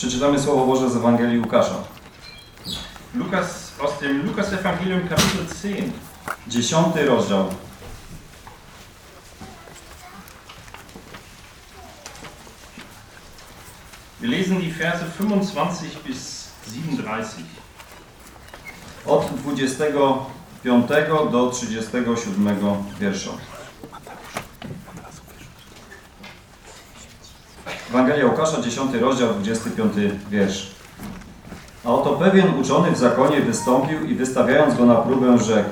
Przeczytam, przeczytamy Słowo Boże z Ewangelii Łukasza. Lukas aus dem Lukas Evangelium Kapitel 10. Dziesiąty rozdział. Wir lesen die Verse 25 bis 37. Od 25 do 37 wiersza. Ewangelia Łukasza, 10 rozdział, 25 wiersz. A oto pewien uczony w zakonie wystąpił i wystawiając go na próbę rzekł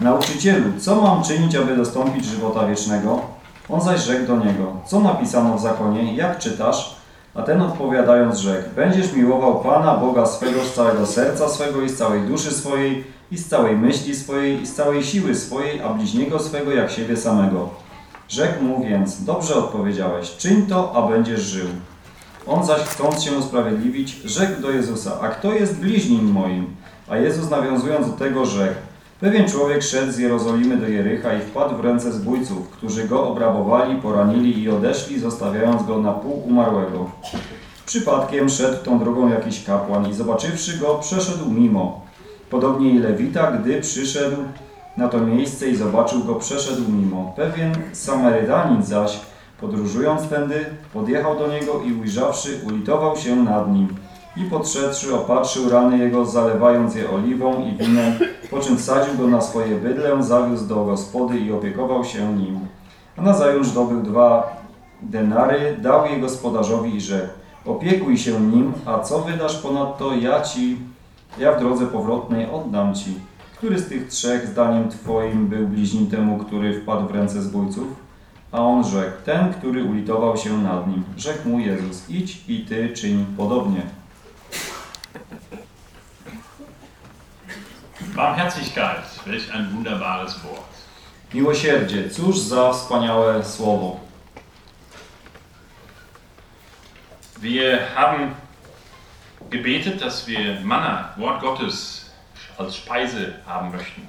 Nauczycielu, co mam czynić, aby dostąpić żywota wiecznego? On zaś rzekł do niego, co napisano w zakonie, jak czytasz? A ten odpowiadając rzekł, będziesz miłował Pana Boga swego z całego serca swego i z całej duszy swojej i z całej myśli swojej i z całej siły swojej, a bliźniego swego jak siebie samego. Rzekł mu więc, dobrze odpowiedziałeś, czyń to, a będziesz żył. On zaś chcąc się usprawiedliwić, rzekł do Jezusa, a kto jest bliźnim moim? A Jezus nawiązując do tego rzekł, pewien człowiek szedł z Jerozolimy do Jericha i wpadł w ręce zbójców, którzy go obrabowali, poranili i odeszli, zostawiając go na pół umarłego. Przypadkiem szedł tą drogą jakiś kapłan i zobaczywszy go, przeszedł mimo. Podobnie i Lewita, gdy przyszedł na to miejsce i zobaczył go, przeszedł mimo. Pewien Samarytanin zaś, podróżując tędy, podjechał do niego i ujrzawszy, ulitował się nad nim. I podszedłszy, opatrzył rany jego, zalewając je oliwą i winem, po czym wsadził go na swoje bydlę, zawiózł do gospody i opiekował się nim. A nazajutrz zdobył dwa denary, dał je gospodarzowi i rzekł, opiekuj się nim, a co wydasz ponadto, ja ci, ja w drodze powrotnej oddam ci. Który z tych trzech, zdaniem twoim, był bliźnim temu, który wpadł w ręce zbójców? A on rzekł, ten, który ulitował się nad nim. Rzekł mu Jezus, idź i ty czyń podobnie. Barmherzigkeit, welch ein wunderbares Wort. Miłosierdzie, cóż za wspaniałe słowo. Wir haben gebetet, dass wir Manna, Wort Gottes, als Speise haben möchten.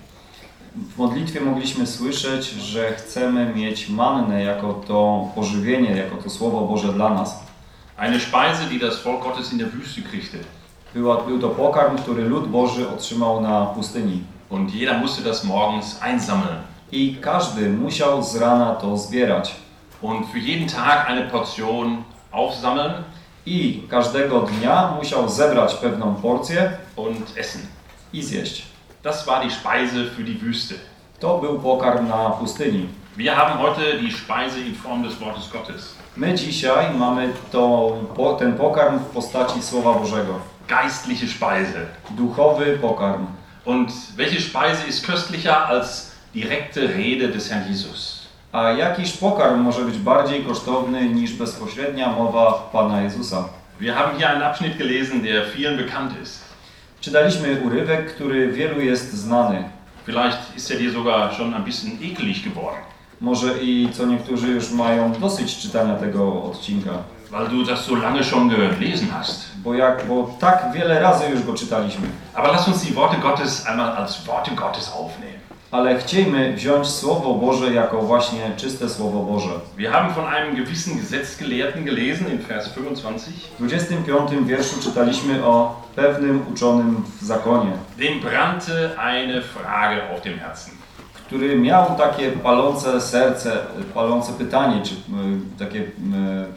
W modlitwie mogliśmy słyszeć, że chcemy mieć mannę jako to pożywienie, jako to Słowo Boże dla nas. Eine Speise, die das Volk Gottes in der Wüste kriegte. Była, był to pokarm, który lud Boży otrzymał na pustyni. Und jeder musste das morgens einsammeln. I każdy musiał z rana to zbierać. Und für jeden Tag eine Portion aufsammeln I każdego dnia musiał zebrać pewną porcję und essen. I zjeść. Das war die Speise für die Wüste. To był pokarm na pustyni. Wir haben heute die Speise in Form des Wortes Gottes. My dzisiaj mamy to, ten pokarm w postaci Słowa Bożego. Geistliche Speise. Duchowy pokarm. Und welche Speise ist köstlicher als direkte Rede des Herrn Jesus? A jakiż pokarm może być bardziej kosztowny niż bezpośrednia mowa Pana Jezusa? Wir haben hier einen Abschnitt gelesen, der vielen bekannt ist. Czytaliśmy urywek, który wielu jest znany. Vielleicht ist er dir sogar schon ein bisschen ekelig geworden, Może i co niektórzy już mają dosyć czytania tego odcinka. weil du das so lange schon gelesen hast. Bo, jak, bo tak wiele razy już go czytaliśmy. Aber lass uns die Worte Gottes einmal als Worte Gottes aufnehmen. Ale chciejmy wziąć Słowo Boże jako właśnie czyste Słowo Boże. Wir haben von einem gewissen Gesetzgelehrten gelesen in Vers 25. W 25 wierszu czytaliśmy o pewnym uczonym w zakonie, Dem brannte eine Frage auf dem Herzen. który miał takie palące serce, palące pytanie, czy takie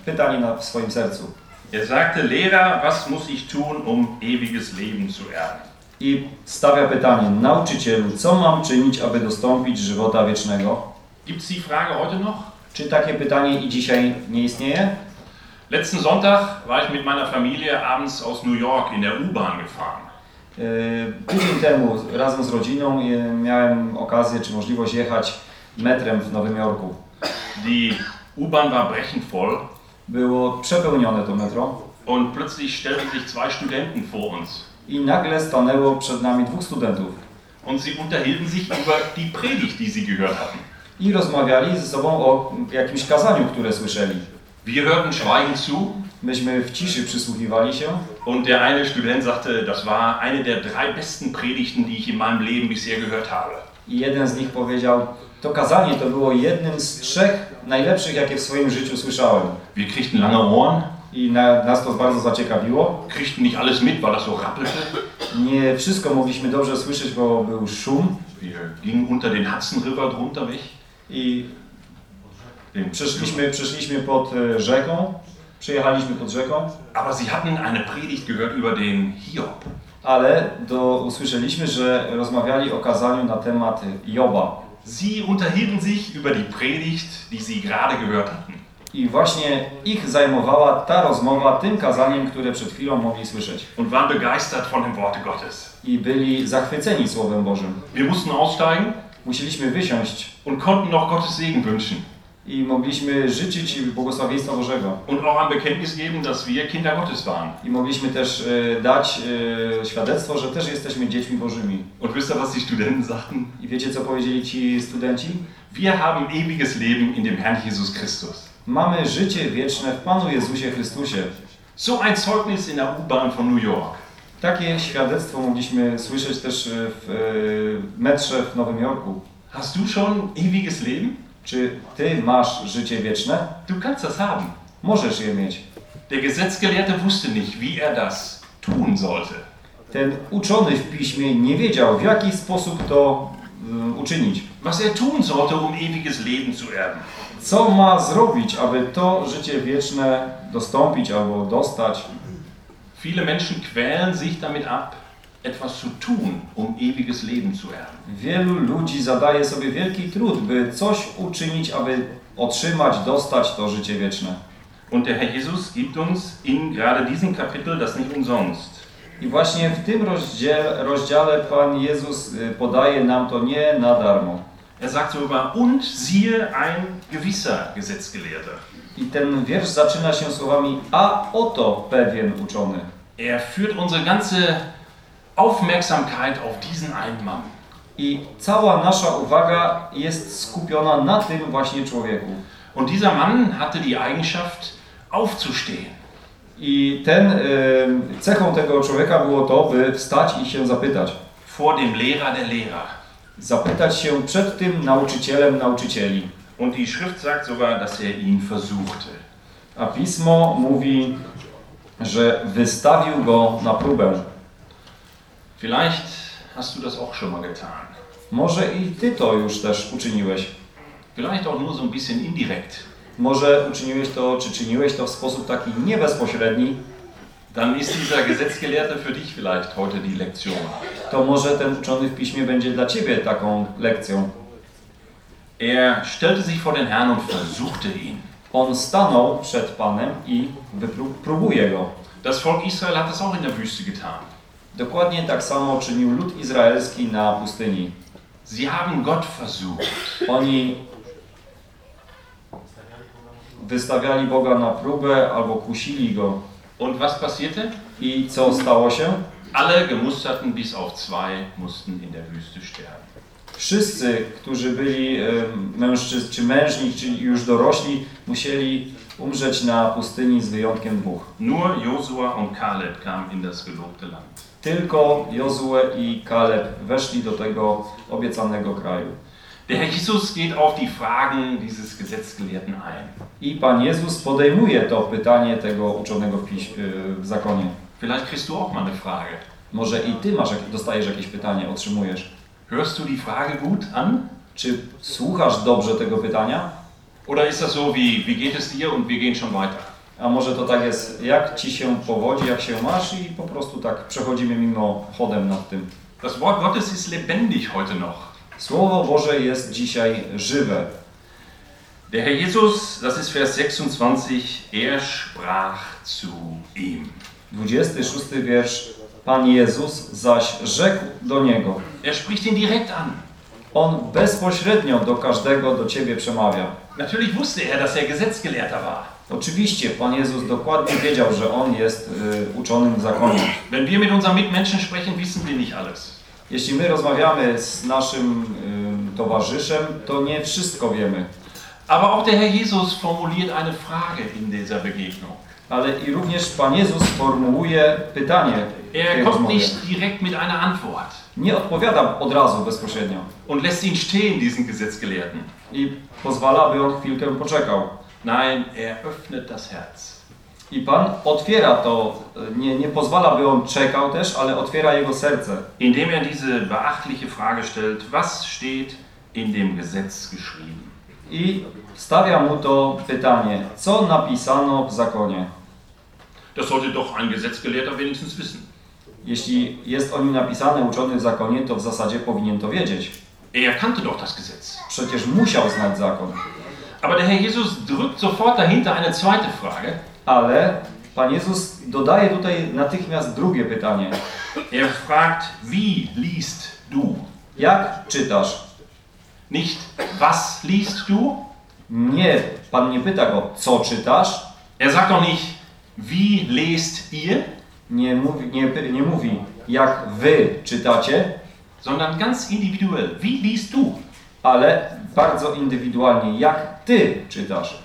pytanie na, w swoim sercu. Er sagte, Lehrer, was muss ich tun, um ewiges Leben zu erben? I stawia pytanie, nauczycielu, co mam czynić, aby dostąpić żywota wiecznego? Gibt es die Frage heute noch? Czy takie pytanie i dzisiaj nie istnieje? Letzten Sonntag war ich mit meiner Familie abends aus New York in der U-Bahn gefahren. Yy, Tydzień temu razem z rodziną yy, miałem okazję czy możliwość jechać metrem w Nowym Jorku. Die U-Bahn war brechend voll Było przepełnione to metro und plötzlich stellten sich zwei Studenten vor uns. I nagle stanęło przed nami dwóch studentów Und sie unterhielten sich über die Predigt, die sie gehört hatten. i rozmawiali ze sobą o jakimś kazaniu, które słyszeli. Wir hörten schweigend zu Myśmy w ciszy przysłuchiwali się und der eine Student sagte, das war eine der drei besten Predigten, die ich in meinem Leben bisher gehört habe. i jeden z nich powiedział, to kazanie to było jednym z trzech najlepszych, jakie w swoim życiu słyszałem. Wir kriegten lange Ohren I na, nas to bardzo zaciekawiło. Kriegten nicht alles mit, weil das so rappelte. Nie wszystko mogliśmy dobrze słyszeć, bo był szum. Wir gingen unter den Hudson River drunter weg. I przeszliśmy, przeszliśmy pod e, rzeką. Przyjechaliśmy pod rzeką. Aber sie hatten eine Predigt gehört über den Hiob. Ale do, usłyszeliśmy, że rozmawiali o kazaniu na temat Joba. Sie unterhielten sich über die Predigt, die sie gerade gehört hatten. I właśnie ich zajmowała ta rozmowa tym kazaniem, które przed chwilą mogli słyszeć. und waren begeistert von dem Worte Gottes. I byli zachwyceni Słowem Bożym. Wir mussten aussteigen Musieliśmy wysiąść und konnten noch Gottes Segen wünschen i mogliśmy życzyć błogosławieństwa Bożego. und auch ein Bekenntnis geben, dass wir Kinder Gottes waren. I mogliśmy też e, dać e, świadectwo, że też jesteśmy dziećmi Bożymi. Und wisst ihr, was die Studenten sagten? I wiecie, co powiedzieli ci studenci? Wir haben ewiges Leben in dem Herrn Jesus Christus. Mamy życie wieczne w Panu Jezusie Chrystusie. So ein Zeugnis in der U-Bahn von New York. Takie świadectwo mogliśmy słyszeć też e, w e, metrze w Nowym Jorku. Hast du schon ewiges Leben? Czy ty masz życie wieczne? Du kannst das haben. Możesz je mieć. Der Gesetzgelehrte wusste nicht, wie er das tun sollte. Ten uczony w piśmie nie wiedział, w jaki sposób to mm, uczynić. Was er tun sollte, um ewiges Leben zu erben. Co ma zrobić, aby to życie wieczne dostąpić albo dostać? Viele Menschen quälen sich damit ab, etwas zu tun, um ewiges Leben zu erben. Wielu ludzi zadaje sobie wielki trud, by coś uczynić, aby otrzymać, dostać to życie wieczne. Und der Herr Jesus gibt uns in gerade diesem Kapitel das nicht umsonst. I właśnie w tym rozdziale, rozdziale Pan Jezus y, podaje nam to nie na darmo. Er sagt sogar, und siehe ein gewisser Gesetzgelehrter. I ten wiersz zaczyna się słowami, a oto pewien uczony. Er führt unsere ganze Aufmerksamkeit auf diesen einen Mann. I cała nasza uwaga jest skupiona na tym właśnie człowieku. Und dieser Mann hatte die Eigenschaft, aufzustehen. I ten, y, cechą tego człowieka było to, by wstać i się zapytać. vor dem Lehrer der Lehrer. Zapytać się przed tym nauczycielem nauczycieli. Und die Schrift sagt sogar, dass er ihn versuchte. A pismo mówi, że wystawił go na próbę. Vielleicht hast du das auch schon mal getan. Może i ty to już też uczyniłeś. Vielleicht auch nur so ein bisschen indirekt. Może uczyniłeś to, czy czyniłeś to w sposób taki nie bezpośredni, Dann ist dieser Gesetzgelehrte für dich vielleicht heute die Lektion. To może ten uczony w piśmie będzie dla ciebie taką lekcją. Er stellte sich vor den Herrn und versuchte ihn. On stanął przed Panem i wypróbuje go. Das Volk Israel hat das auch in der Wüste getan. Dokładnie tak samo czynił lud izraelski na pustyni. Sie haben Gott versucht. Oni wystawiali Boga na próbę albo kusili go. Und was passierte? I co stało się? Alle Gemusterten bis auf zwei mussten in der Wüste sterben. Wszyscy, którzy byli mężczyzn, czy mężni, czy już dorośli, musieli umrzeć na pustyni z wyjątkiem dwóch. Nur Josua und Kaleb kamen in das gelobte Land. Tylko Jozue i Kaleb weszli do tego obiecanego kraju. Der Herr Jesus geht auf die Fragen dieses Gesetzgelehrten ein. I Pan Jezus podejmuje to pytanie tego uczonego w, piś- w zakonie. Vielleicht kriegst du auch mal eine Frage. Może i Ty masz, dostajesz jakieś pytanie, otrzymujesz. Hörst du die Frage gut an? Czy słuchasz dobrze tego pytania? Oder ist das so wie, wie geht es dir und wir gehen schon weiter? A może to tak jest, jak Ci się powodzi, jak się masz i po prostu tak przechodzimy mimo chodem nad tym. Das Wort Gottes ist lebendig heute noch. Słowo Boże jest dzisiaj żywe. Der Herr Jesus, das ist Vers 26, er sprach zu ihm. 26 wiersz. Pan Jezus zaś rzekł do niego. Er spricht ihn direkt an. On bezpośrednio do każdego do Ciebie przemawia. Natürlich wusste er, dass er Gesetzgelehrter war. Oczywiście Pan Jezus dokładnie wiedział, że On jest y, uczonym w zakonie. Wenn wir mit unseren Mitmenschen sprechen, wissen wir nicht alles. Jeśli my rozmawiamy z naszym y, towarzyszem, to nie wszystko wiemy. Aber auch der Herr Jesus formuliert eine Frage in dieser Begegnung. Ale i również Pan Jezus formułuje pytanie Er kommt nicht direkt mit einer Antwort Nie odpowiada od razu bezpośrednio und lässt ihn stehen, diesen Gesetzgelehrten. i pozwala, by on chwilkę poczekał. Nein, er öffnet das Herz. I Pan otwiera to, nie, nie pozwala, by on czekał też, ale otwiera jego serce. indem er diese beachtliche Frage stellt, was steht in dem Gesetz geschrieben? I stawia mu to pytanie, co napisano w zakonie? Das sollte doch ein Gesetzgelehrter wenigstens wissen. Jeśli jest o nim napisane uczony w zakonie, to w zasadzie powinien to wiedzieć. Er kannte doch das Gesetz. Przecież musiał znać zakon. Aber der Herr Jesus drückt sofort dahinter eine zweite Frage. Ale Pan Jezus dodaje tutaj natychmiast drugie pytanie. Er fragt, wie liest du? Jak czytasz? Nicht, was liest du? Nie, Pan nie pyta go, co czytasz? Er sagt doch nicht, wie lest ihr? Nie mówi, nie, nie mówi, jak wy czytacie, Sondern ganz individuell, wie liest du? ale bardzo indywidualnie, jak ty czytasz.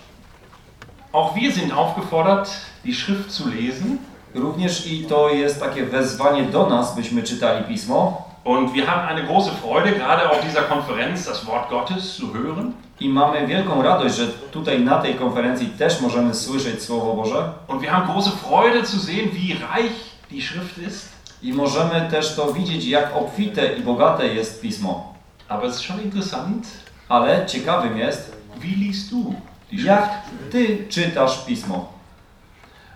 Auch wir sind aufgefordert, die Schrift zu lesen. Również i to jest takie wezwanie do nas, byśmy czytali pismo Und wir haben eine große Freude, gerade auf dieser Konferenz das Wort Gottes zu hören. I mamy wielką radość, że tutaj na tej konferencji też możemy słyszeć Słowo Boże Und wir haben große Freude zu sehen, wie reich die Schrift ist. i możemy też to widzieć, jak obfite i bogate jest pismo. Aber es ist schon interessant, Ale ciekawym jest, wie liest du die Schrift? jak ty czytasz pismo.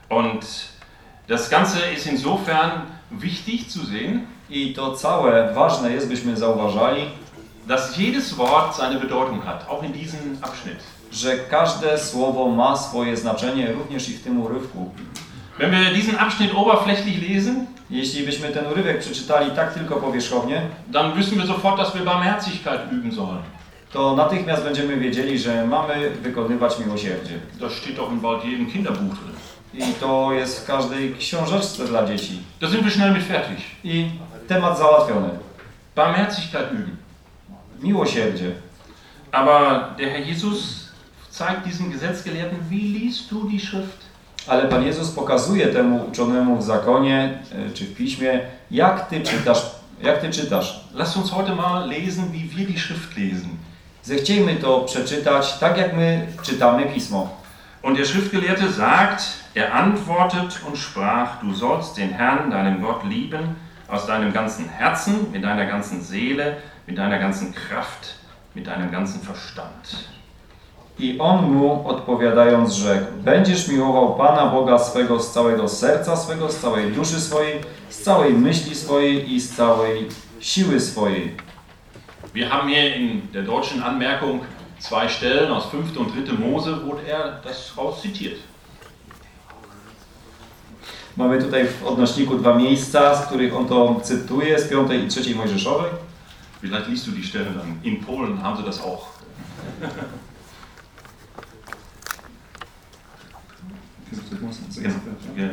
Und das Ganze ist insofern wichtig zu sehen, I to całe ważne jest, byśmy zauważali, dass jedes Wort seine Bedeutung hat, auch in diesem Abschnitt. że każde słowo ma swoje znaczenie, również i w tym urywku. Wenn wir diesen Abschnitt oberflächlich lesen, Jeśli byśmy ten urywek przeczytali tak tylko powierzchownie, dann wissen wir sofort, dass wir Barmherzigkeit üben sollen. to natychmiast będziemy wiedzieli, że mamy wykonywać miłosierdzie. Das steht doch in bald jedem Kinderbuch drin. I to jest w każdej książeczce dla dzieci. Da sind wir schnell mit fertig. I temat załatwiony. Barmherzigkeit üben. Miłosierdzie. Aber der Herr Jesus zeigt diesem Gesetzgelehrten, wie liest du die Schrift? Ale Pan Jezus pokazuje temu uczonemu w zakonie e, czy w piśmie, jak ty czytasz. Jak ty czytasz. Lasst uns heute mal lesen, wie wir die Schrift lesen. Zechciejmy to przeczytać tak, jak my czytamy pismo. Und der Schriftgelehrte sagt, er antwortet und sprach, du sollst den Herrn, deinen Gott, lieben aus deinem ganzen Herzen, mit deiner ganzen Seele, mit deiner ganzen Kraft, mit deinem ganzen Verstand. I on mu odpowiadając rzekł: Będziesz miłował Pana Boga swego z całego serca swego, z całej duszy swojej, z całej myśli swojej i z całej siły swojej. Wir haben hier in der deutschen Anmerkung zwei Stellen aus 5. und 3. Mose, wo er das raus zitiert. Mamy tutaj w odnośniku dwa miejsca, z których on to cytuje, z piątej i trzeciej Mojżeszowej. Vielleicht liest du die Stellen dann. In Polen haben sie das auch. Ja.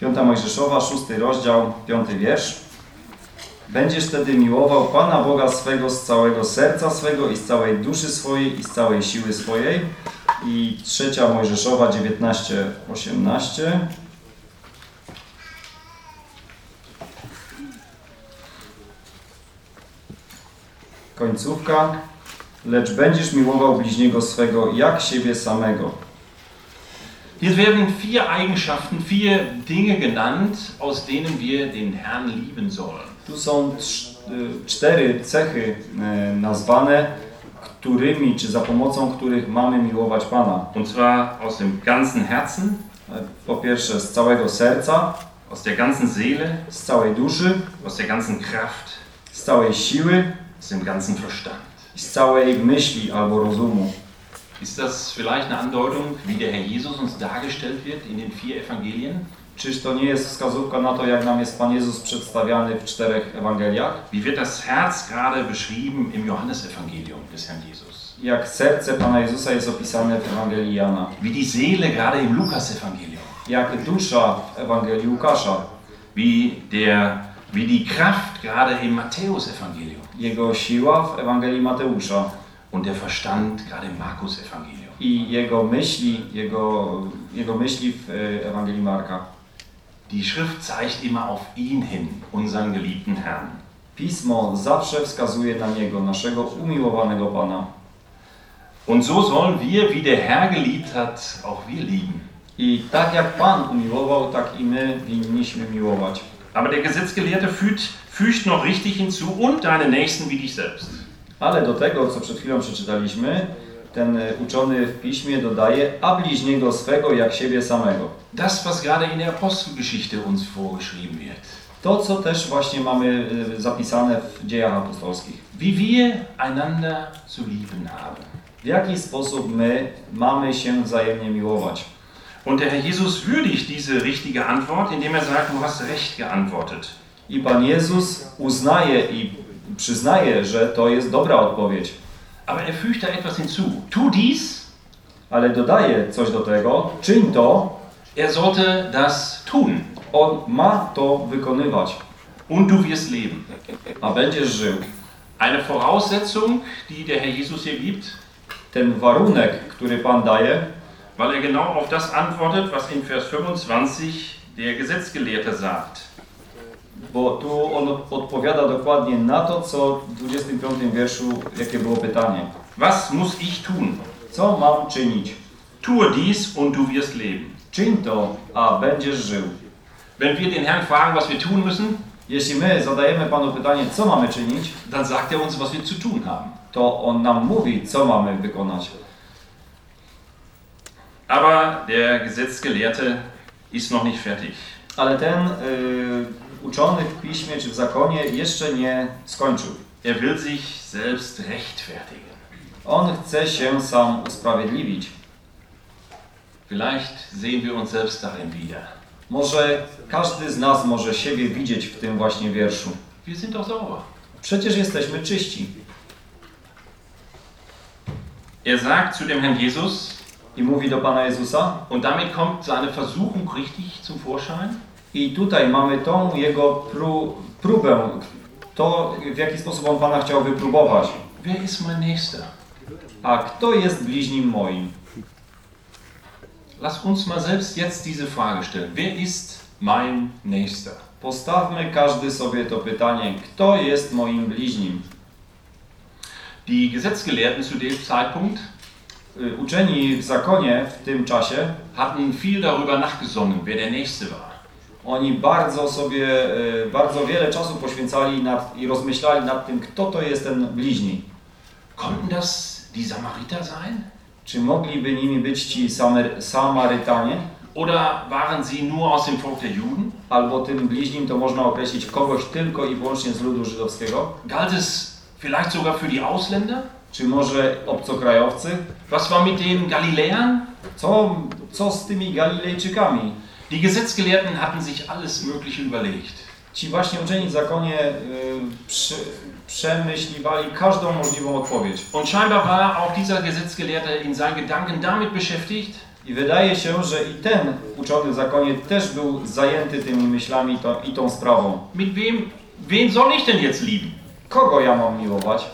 Piąta Mojżeszowa, szósty rozdział, piąty wiersz. Będziesz wtedy miłował Pana Boga swego z całego serca swego i z całej duszy swojej i z całej siły swojej. I trzecia Mojżeszowa, 19, 18. Końcówka. Lecz będziesz miłował bliźniego swego jak siebie samego. Hier werden vier Eigenschaften, vier Dinge genannt, aus denen wir den Herrn lieben sollen. Tu są y, cztery cechy y, nazwane, którymi czy za pomocą których mamy miłować Pana. Und zwar aus dem ganzen Herzen, Po pierwsze z całego serca, aus der ganzen Seele, z całej duszy, aus der ganzen Kraft, z całej siły aus dem ganzen Verstand. z całej myśli albo rozumu. Ist das vielleicht eine Andeutung, wie der Herr Jesus uns dargestellt wird in den vier Evangelien? Czyż to nie jest wskazówka na to, jak nam jest Pan Jezus przedstawiany w czterech Ewangeliach? Wie wird das Herz gerade beschrieben im Johannesevangelium des Herrn Jesus? Jak serce Pana Jezusa jest opisane w Ewangelii Jana? Wie die Seele gerade im Lukasevangelium? Jak dusza w Ewangelii Łukasza? Wie, der, wie die Kraft gerade im Matthäusevangelium? Jego siła w Ewangelii Mateusza? Und der Verstand gerade im Markusevangelium? i jego myśli, jego, jego myśli w e, Ewangelii Marka. Die Schrift zeigt immer auf ihn hin, unseren geliebten Herrn. Pismo zawsze wskazuje na niego, naszego umiłowanego Pana. Und so sollen wir, wie der Herr geliebt hat, auch wir lieben. I tak jak Pan umiłował, tak i my winniśmy miłować. Aber der Gesetzgelehrte fügt, fügt noch richtig hinzu und deine Nächsten wie dich selbst. Ale do tego, co przed chwilą przeczytaliśmy, ten e, uczony w piśmie dodaje, a bliźniego swego jak siebie samego. Das, was gerade in der Apostelgeschichte uns vorgeschrieben wird. To, co też właśnie mamy e, zapisane w dziejach apostolskich. Wie wir einander zu lieben haben. W jaki sposób my mamy się wzajemnie miłować. Und der Herr Jesus würdigt diese richtige Antwort, indem er sagt, du hast recht geantwortet. I Pan Jezus uznaje i przyznaje, że to jest dobra odpowiedź, Aber er fügt da etwas hinzu. Tu dies, ale dodaje coś do tego, czyń to, er sollte das tun. on ma to wykonywać, Und du wirst leben. a będziesz żył. Eine Voraussetzung, die der Herr Jesus hier gibt, Ten warunek, który Pan daje, weil er genau auf das antwortet, was in Vers 25 der Gesetzgelehrte sagt. bo tu on odpowiada dokładnie na to, co w 25 wierszu, jakie było pytanie. Was muss ich tun? Co mam czynić? Tue dies und du wirst leben. Czyń to, a będziesz żył. Wenn wir den Herrn fragen, was wir tun müssen, Jeśli my zadajemy Panu pytanie, co mamy czynić, dann sagt er uns, was wir zu tun haben. to On nam mówi, co mamy wykonać. Aber der Gesetzgelehrte ist noch nicht fertig. Ale ten y, uczony w piśmie czy w zakonie jeszcze nie skończył. Er will sich selbst rechtfertigen. On chce się sam usprawiedliwić. Vielleicht sehen wir uns selbst darin wieder. Może każdy z nas może siebie widzieć w tym właśnie wierszu. Wir sind doch sauber. Przecież jesteśmy czyści. Er sagt zu dem Herrn Jesus, I mówi do Pana Jezusa, und damit kommt seine Versuchung richtig zum Vorschein. I tutaj mamy tą jego pró próbę, to w jaki sposób on Pana chciał wypróbować. Wer ist mein Nächster? A kto jest bliźnim moim? Lass uns mal selbst jetzt diese Frage stellen. Wer ist mein Nächster? Postawmy każdy sobie to pytanie, kto jest moim bliźnim? Die Gesetzgelehrten zu dem Zeitpunkt Uczeni w zakonie w tym czasie, hatten viel darüber nachgesonnen, wer der Nächste war. oni bardzo sobie, y, bardzo wiele czasu poświęcali nad, i rozmyślali nad tym, kto to jest ten bliźni. Konnten das die Samariter sein? Czy mogliby nimi być ci Samer Samarytanie? Oder waren sie nur aus dem Volk der Juden? Albo tym bliźnim to można określić kogoś tylko i wyłącznie z ludu żydowskiego? Galt es vielleicht sogar für die Ausländer? Czy może obcokrajowcy? Was war mit den Galiläern? Co, co z tymi Galilejczykami? Die Gesetzgelehrten hatten sich alles Mögliche überlegt. Ci właśnie uczeni w zakonie y, przy, przemyśliwali każdą możliwą odpowiedź. Und scheinbar war auch dieser Gesetzgelehrte in seinen Gedanken damit beschäftigt, I wydaje się, że i ten uczony w zakonie też był zajęty tymi myślami to, i tą sprawą. mit wem, wen soll ich denn jetzt lieben? Kogo ja mam miłować?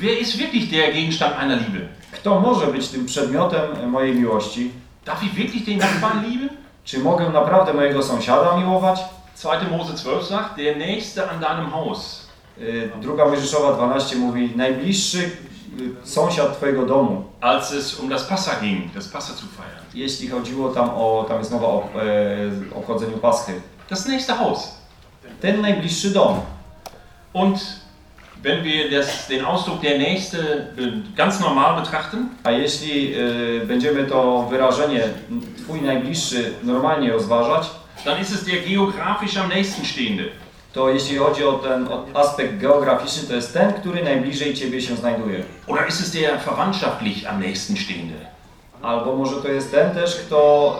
Wer ist wirklich der Gegenstand meiner Liebe? Kto może być tym przedmiotem mojej miłości? Darf ich wirklich den Nachbarn lieben? Czy mogę naprawdę mojego sąsiada miłować? 2. Mose 12 sagt, der Nächste an deinem Haus. Y, Druga Mojżeszowa 12 mówi, najbliższy y, sąsiad twojego domu. Als es um das Passa ging, das Passa zu feiern. Jeśli chodziło tam o, tam jest mowa o e, obchodzeniu Paschy. Das nächste Haus. Ten najbliższy dom. Und wenn wir das, den Ausdruck der Nächste äh, ganz normal betrachten, A jeśli y, będziemy to wyrażenie Twój najbliższy normalnie rozważać, dann ist es der geografisch am nächsten stehende. to jeśli chodzi o ten o aspekt geograficzny, to jest ten, który najbliżej Ciebie się znajduje. Oder ist es der verwandtschaftlich am nächsten stehende? Albo może to jest ten też, kto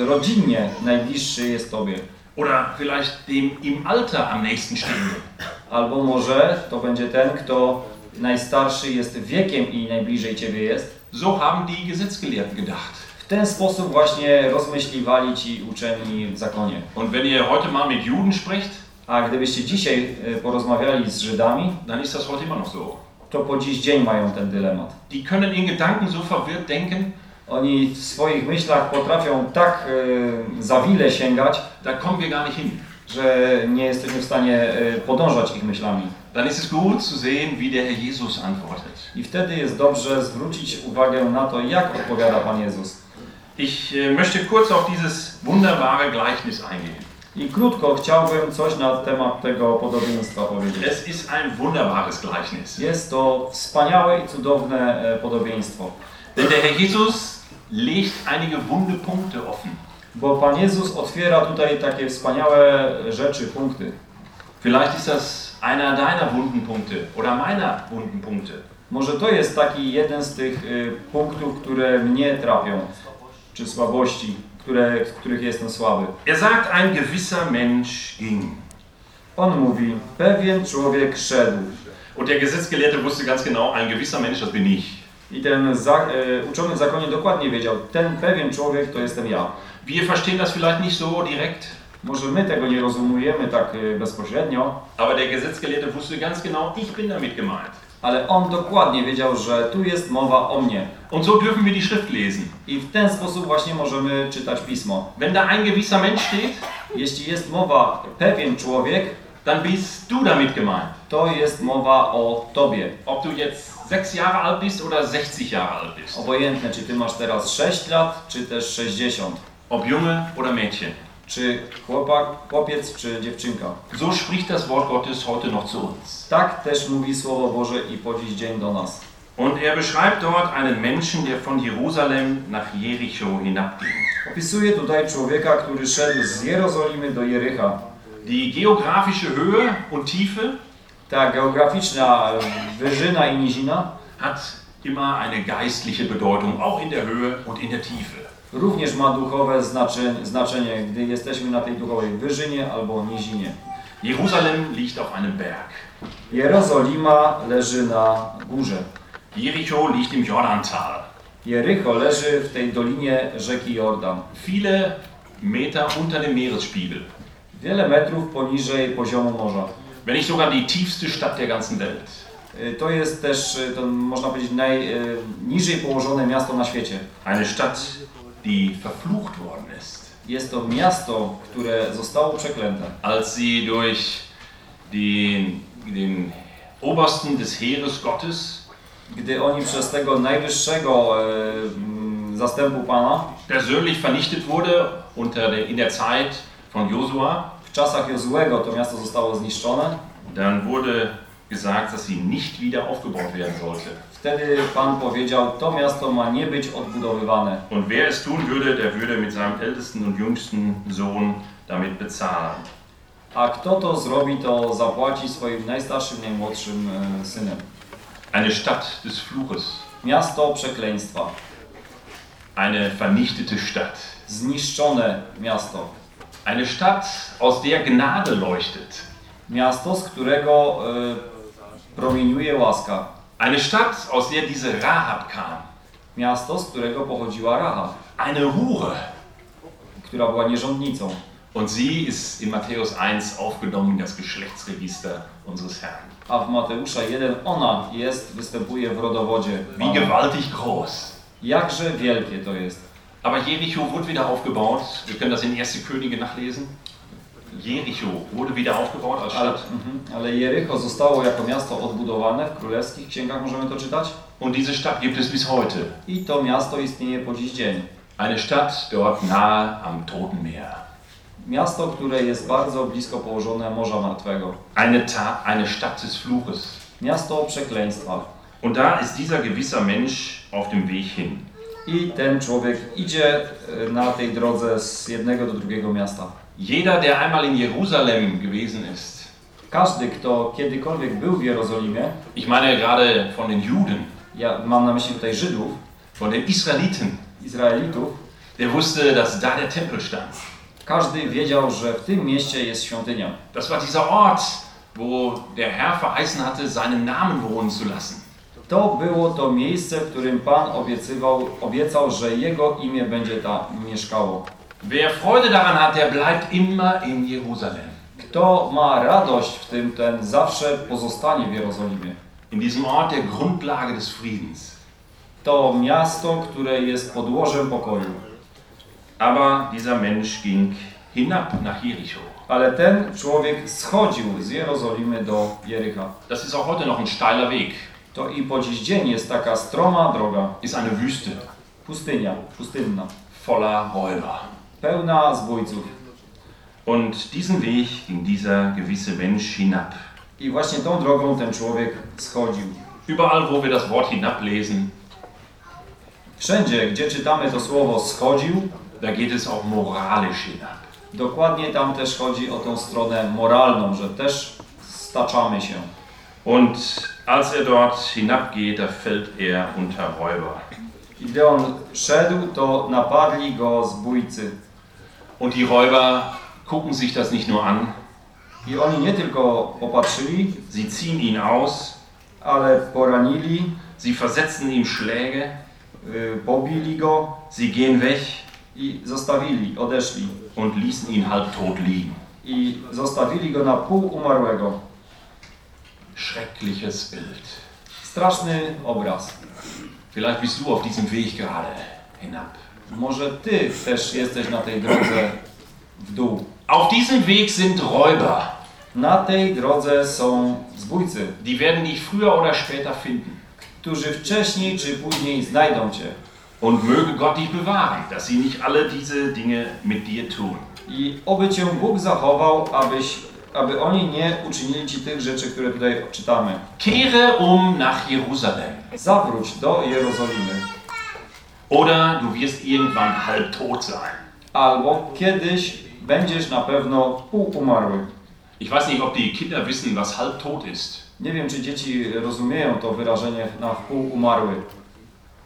y, rodzinnie najbliższy jest Tobie. Oder vielleicht dem im Alter am nächsten stehende? Albo może to będzie ten, kto najstarszy jest wiekiem i najbliżej Ciebie jest. So haben die Gesetzgelehrten gedacht. W ten sposób właśnie rozmyśliwali ci uczeni w zakonie. Und wenn ihr heute mal mit Juden sprecht, A gdybyście dzisiaj y, porozmawiali z Żydami, dann ist das heute immer noch so. to po dziś dzień mają ten dylemat. Die können in Gedanken so verwirrt denken, Oni w swoich myślach potrafią tak y, za wile sięgać, da kommen wir gar nicht hin. Że nie jesteśmy w stanie e, podążać ich myślami. dann ist es gut zu sehen, wie der Herr Jesus antwortet. I wtedy jest dobrze zwrócić uwagę na to, jak odpowiada Pan Jezus. Ich äh, möchte kurz auf dieses wunderbare Gleichnis eingehen. I krótko chciałbym coś na temat tego podobieństwa powiedzieć. Es ist ein wunderbares Gleichnis. Jest to wspaniałe i cudowne e, podobieństwo, Denn der Herr Jesus legt einige wunde Punkte offen. Bo Pan Jezus otwiera tutaj takie wspaniałe rzeczy, punkty. Vielleicht ist das einer deiner wunden Punkte oder meiner wunden Punkte. Może to jest taki jeden z tych y, punktów, które mnie trapią, czy słabości, które, w których jestem słaby. Er sagt, ein gewisser Mensch ging. On mówi, pewien człowiek szedł. Und der Gesetzgelehrte wusste ganz genau, ein gewisser Mensch, das bin ich. I ten za, y, uczony w zakonie dokładnie wiedział, ten pewien człowiek to jestem ja. Wir verstehen das vielleicht nicht so direkt, Może my tego nie rozumiemy tak y, bezpośrednio, aber der Gesetzgelehrte wusste ganz genau, ich bin damit gemeint. ale on dokładnie wiedział, że tu jest mowa o mnie. Und so dürfen wir die Schrift lesen. I w ten sposób właśnie możemy czytać pismo. Wenn da ein gewisser Mensch steht, Jeśli jest mowa pewien człowiek, dann bist du damit gemeint. to jest mowa o tobie. Ob du jetzt sechs Jahre alt bist oder 60 Jahre alt bist. Obojętne, czy ty masz teraz 6 lat, czy też 60. Ob Junge oder Mädchen. Czy chłopak, chłopiec, czy dziewczynka. So spricht das Wort Gottes heute noch zu uns. Tak też mówi Słowo Boże i po dziś dzień do nas. Und er beschreibt dort einen Menschen, der von Jerusalem nach Jericho hinabging. Opisuje tutaj człowieka, który szedł z Jerozolimy do Jericha. Die geografische Höhe und Tiefe Ta geograficzna wyżyna i nizina hat immer eine geistliche Bedeutung, auch in der Höhe und in der Tiefe. Również ma duchowe znaczenie, znaczenie, gdy jesteśmy na tej duchowej wyżynie albo nizinie. Jerusalem liegt auf einem Berg. Jerozolima leży na górze. Jericho liegt im Jordantal. Jericho leży w tej dolinie rzeki Jordan. Viele Meter unter dem Meeresspiegel. Wiele metrów poniżej poziomu morza. Wenn nicht sogar die tiefste Stadt der ganzen Welt. Y, To jest też, y, to można powiedzieć, najniżej położone miasto na świecie. Eine Stadt, die verflucht worden ist, Jest to miasto, które zostało przeklęte. als sie durch den, den Obersten des Heeres Gottes Gdy oni przez tego najwyższego e, mm, zastępu Pana persönlich vernichtet wurde unter der, in der Zeit von Josua, w czasach Jozłego to miasto zostało zniszczone, dann wurde gesagt, dass sie nicht wieder aufgebaut werden sollte. Wtedy Pan powiedział, to miasto ma nie być odbudowywane. Und wer es tun würde, der würde mit seinem ältesten und jüngsten Sohn damit bezahlen. A kto to zrobi, to zapłaci swoim najstarszym, najmłodszym e, synem. Eine Stadt des Fluches, Miasto przekleństwa. eine vernichtete Stadt, Zniszczone miasto. eine Stadt, aus der Gnade leuchtet, Miasto, z którego e, promieniuje łaska. Eine Stadt, aus der diese Rahab kam, Miasto, z którego pochodziła Rahab, eine Hure. która była nierządnicą. Und sie ist in Matthäus 1 aufgenommen in das Geschlechtsregister unseres Herrn. A w Mateusza 1 ona jest, występuje w rodowodzie. Wie gewaltig groß. Jakże wielkie to jest. Aber Jericho wurde wieder aufgebaut. Wir können das in 1. Könige nachlesen. Jericho wurde wieder aufgebaut als Ale, Stadt. mhm, ale Jericho zostało jako miasto odbudowane, w królewskich księgach możemy to czytać. Und diese Stadt gibt es bis heute. I to miasto istnieje po dziś dzień. Eine Stadt dort nahe am Toten Meer. Miasto, które jest bardzo blisko położone Morza Martwego. Eine, Ta eine Stadt des Fluches. Miasto przekleństwa. Und da ist dieser gewisser Mensch auf dem Weg hin. I ten człowiek idzie e, na tej drodze z jednego do drugiego miasta. Jeder, der einmal in Jerusalem gewesen ist, Każdy, kto kiedykolwiek był w Jerozolimie, ich meine gerade von den Juden, ja mam na myśli tutaj Żydów, von den Israeliten, Izraelitów, der wusste, dass da der Tempel stand. każdy wiedział, że w tym mieście jest świątynia. Das war dieser Ort, wo der Herr verheißen hatte, seinen Namen wohnen zu lassen. To było to miejsce, w którym Pan obiecywał, obiecał, że Jego imię będzie tam mieszkało. Wer Freude daran hat, der bleibt immer in Jerusalem. Kto ma radość w tym, ten zawsze pozostanie w Jerozolimie. In diesem Ort der Grundlage des Friedens. To miasto, które jest podłożem pokoju. Aber dieser Mensch ging hinab nach Jericho. Ale ten człowiek schodził z Jerozolimy do Jericha. Das ist auch heute noch ein steiler Weg. To i po dziś dzień jest taka stroma droga, Ist eine Wüste pustynia, pustynna, voller Räuber. Pełna zbójców. Und diesen Weg ging dieser gewisse Mensch hinab. I właśnie tą drogą ten człowiek schodził. Überall, wo wir das Wort hinablesen, Wszędzie, gdzie czytamy to słowo schodził, da geht es auch moralisch hinab. dokładnie tam też chodzi o tą stronę moralną, że też staczamy się. Und als er dort hinabgeht, da fällt er unter Räuber. I gdy on szedł, to napadli go zbójcy. Und die Räuber gucken sich das nicht nur an, I oni nie tylko popatrzyli, sie ziehen ihn aus, ale poranili, sie versetzen ihm Schläge, y, pobili go sie gehen weg i zostawili, odeszli. und ließen ihn halbtot liegen. I zostawili go na pół umarłego. Schreckliches Bild. Straszny obraz. Vielleicht bist du auf diesem Weg gerade hinab. Może ty też jesteś na tej drodze w dół. Auf diesem Weg sind Räuber. Na tej drodze są zbójcy, Die werden dich früher oder später finden. którzy wcześniej czy później znajdą cię. Und möge Gott dich bewahren, dass sie nicht alle diese Dinge mit dir tun. I oby cię Bóg zachował, abyś, aby oni nie uczynili ci tych rzeczy, które tutaj czytamy. Kehre um nach Jerusalem. Zawróć do Jerozolimy. Oder du wirst irgendwann halbtot sein. Albo kiedyś będziesz na pewno półumarły. Ich weiß nicht, ob die Kinder wissen, was halbtot ist. Nie wiem, czy dzieci rozumieją to wyrażenie na wpół umarły.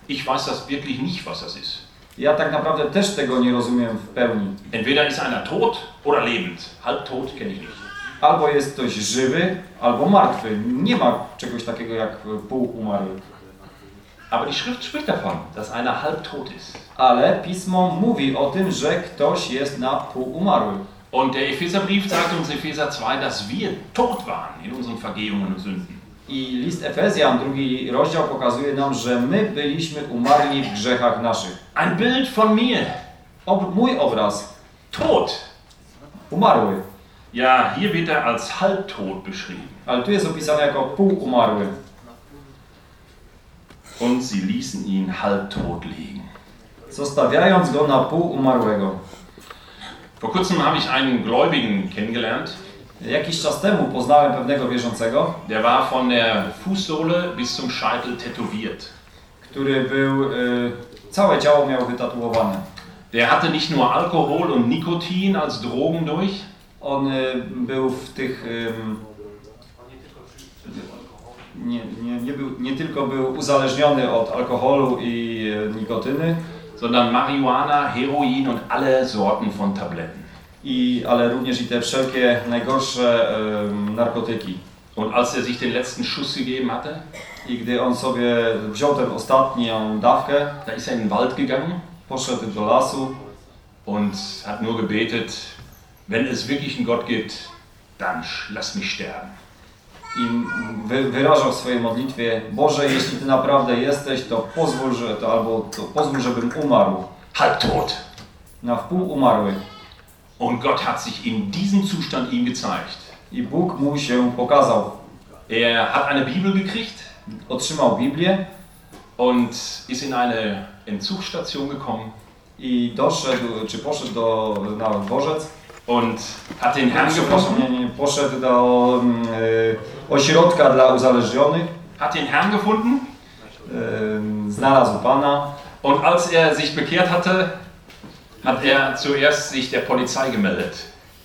Ich weiß das wirklich nicht, was das ist. Ja tak naprawdę też tego nie rozumiem w pełni. Entweder ist einer tot oder lebend. Halbtot kenne ich nicht. Albo jest ktoś żywy, albo martwy. Nie ma czegoś takiego jak półumarły. Aber die Schrift spricht davon, dass einer halbtot ist. Ale pismo mówi o tym, że ktoś jest na półumarły. Und der Epheserbrief sagt uns Epheser 2, dass wir tot waren in unseren Vergehungen und Sünden. I list Efezjan, drugi rozdział, pokazuje nam, że my byliśmy umarli w grzechach naszych. Ein Bild von mir. Ob, mój obraz, Tot. umarły, Ja, hier wird er als halbtot beschrieben. ale tu jest opisany jako półumarły. Und sie ließen ihn halbtot liegen. Zostawiając go na półumarłego. Vor kurzem habe ich einen Gläubigen kennengelernt. Jakiś czas temu poznałem pewnego wierzącego, Der war von der Fußsohle bis zum Scheitel tätowiert. który był, y, całe ciało miał wytatuowane. Der hatte nicht nur Alkohol und Nikotin als Drogen durch, On y, był w tych. ym, nie, nie, nie, był, nie tylko był uzależniony od alkoholu i y, nikotyny, sondern Marihuana, Heroin und alle Sorten von Tabletten. i, ale również i te wszelkie najgorsze ym, narkotyki. Und als er sich den letzten Schuss gegeben hatte, I gdy on sobie wziął tę ostatnią dawkę, da ist er in den Wald gegangen poszedł do lasu und hat nur gebetet, wenn es wirklich einen Gott gibt, dann lass mich sterben. I wy, wyrażał w swojej modlitwie: Boże, jeśli Ty naprawdę jesteś, to pozwól, że to albo to pozwól, żebym umarł. Halbtot. Na wpół umarły. Und Gott hat sich in diesem Zustand ihm gezeigt. I Bóg mu się pokazał. Er hat eine Bibel gekriegt Otrzymał Biblię und ist in eine Entzugsstation gekommen i doszedł, czy poszedł do, na dworzec. und hat den Herrn gefunden. poszedł do mm, y, ośrodka dla uzależnionych. Hat den Herrn gefunden Y, znalazł Pana. und als er sich bekehrt hatte, hat er zuerst sich der Polizei gemeldet.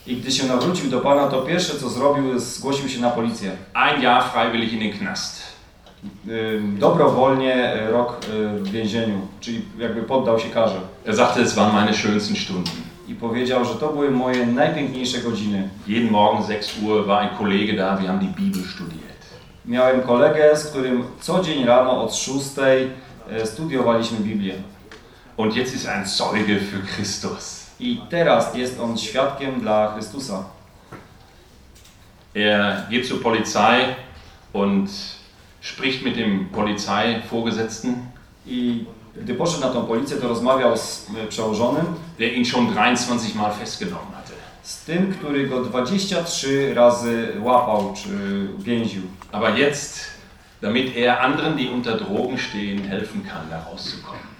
I gdy się nawrócił do Pana, to pierwsze co zrobił, zgłosił się na policję. Ein Jahr freiwillig in den Knast. Y, dobrowolnie y, rok y, w więzieniu, czyli jakby poddał się karze. Er sagte, es waren meine schönsten Stunden. I powiedział, że to były moje najpiękniejsze godziny. Jeden Morgen 6 Uhr war ein Kollege da, wir haben die Bibel studiert. Miałem kolegę, z którym co dzień rano od 6 y, studiowaliśmy Biblię. Und jetzt ist ein Zeuge für Christus. I teraz jest on świadkiem dla Chrystusa. Er geht zur Polizei und spricht mit dem Polizeivorgesetzten, I gdy poszedł na tą policję, to rozmawiał z y, przełożonym, der ihn schon 23 Mal festgenommen hatte. z tym, który go 23 razy łapał czy więził. Aber jetzt, damit er anderen, die unter Drogen stehen, helfen kann, da rauszukommen.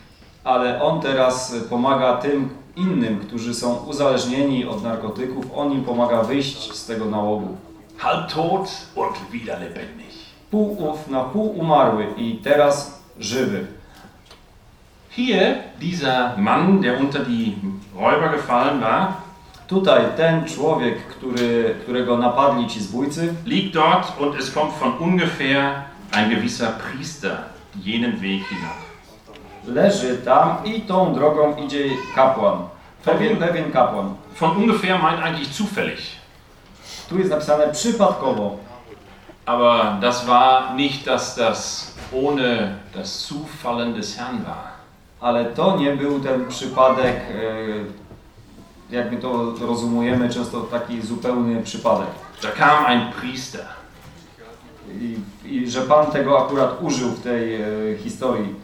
Ale on teraz pomaga tym innym, którzy są uzależnieni od narkotyków, on im pomaga wyjść z tego nałogu. Halb tot und wieder lebendig. Pół na pół umarły i teraz żywy. Hier, dieser Mann, der unter die Räuber gefallen war, Tutaj ten człowiek, który, którego napadli ci zbójcy, liegt dort und es kommt von ungefähr ein gewisser Priester jenen Weg hinab. leży tam i tą drogą idzie kapłan. Pewien, pewien kapłan. Von ungefähr meint eigentlich zufällig. Tu jest napisane przypadkowo, Aber das war nicht, dass das ohne das Zufallen des Herrn war. Ale to nie był ten przypadek, e, jak my to rozumujemy, często taki zupełny przypadek. Da kam ein Priester. I, i że Pan tego akurat użył w tej e, historii.